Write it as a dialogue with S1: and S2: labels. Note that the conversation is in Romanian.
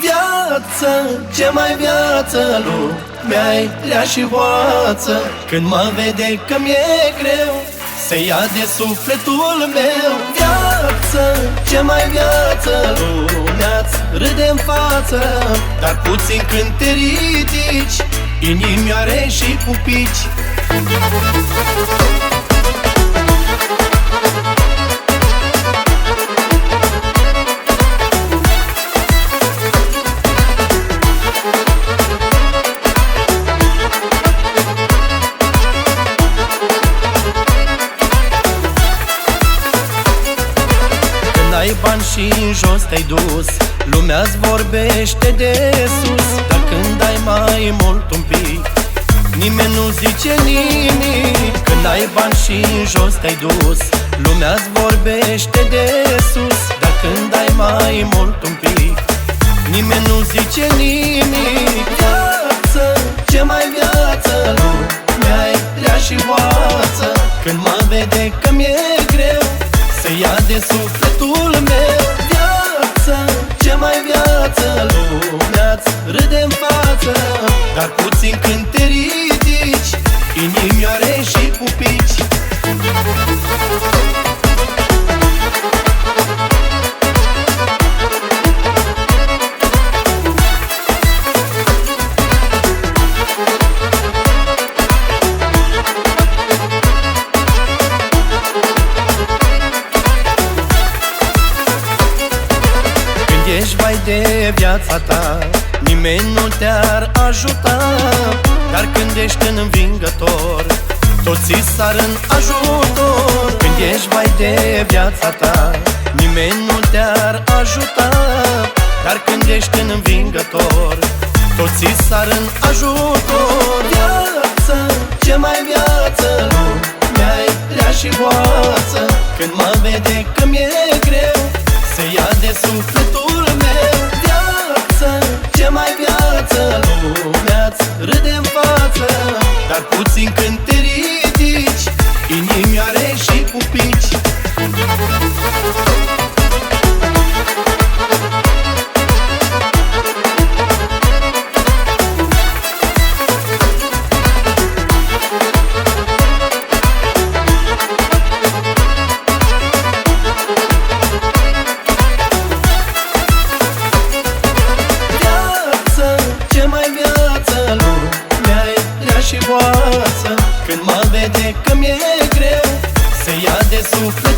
S1: Viață, ce mai viață mi-ai lea și hoață. Când mă vede că mi-e greu Se ia de sufletul meu. Viață, ce mai viață Lumea-ți râde în față Dar puțin când te ridici Inimioare și pupici. Ai bani și în jos te-ai dus Lumea-ți vorbește de sus Dar când ai mai mult un pic Nimeni nu zice nimic. Când ai bani și în jos te-ai dus Lumea-ți vorbește de sus Dar când ai mai mult un pic Nimeni nu zice nimic. Viață, ce mai viață Lumea-i rea și hoață Când mă vede că mi-e greu Se ia de suflet sufletul meu. Viață, ce mai viață Lumea-ți râde în față. Dar puțin când te ridici Inimioare și pupici ești vai de viața ta Nimeni nu te-ar ajuta. Dar când ești în învingător Toți sar în ajutor. Când ești vai de viața ta Nimeni nu te-ar ajuta. Dar când ești în învingător Toți sar în ajutor. Viață, ce mai viață Lumea-i rea și hoață Când mă vede că mi-e greu Se ia de sufletul Dar puțin hoață Când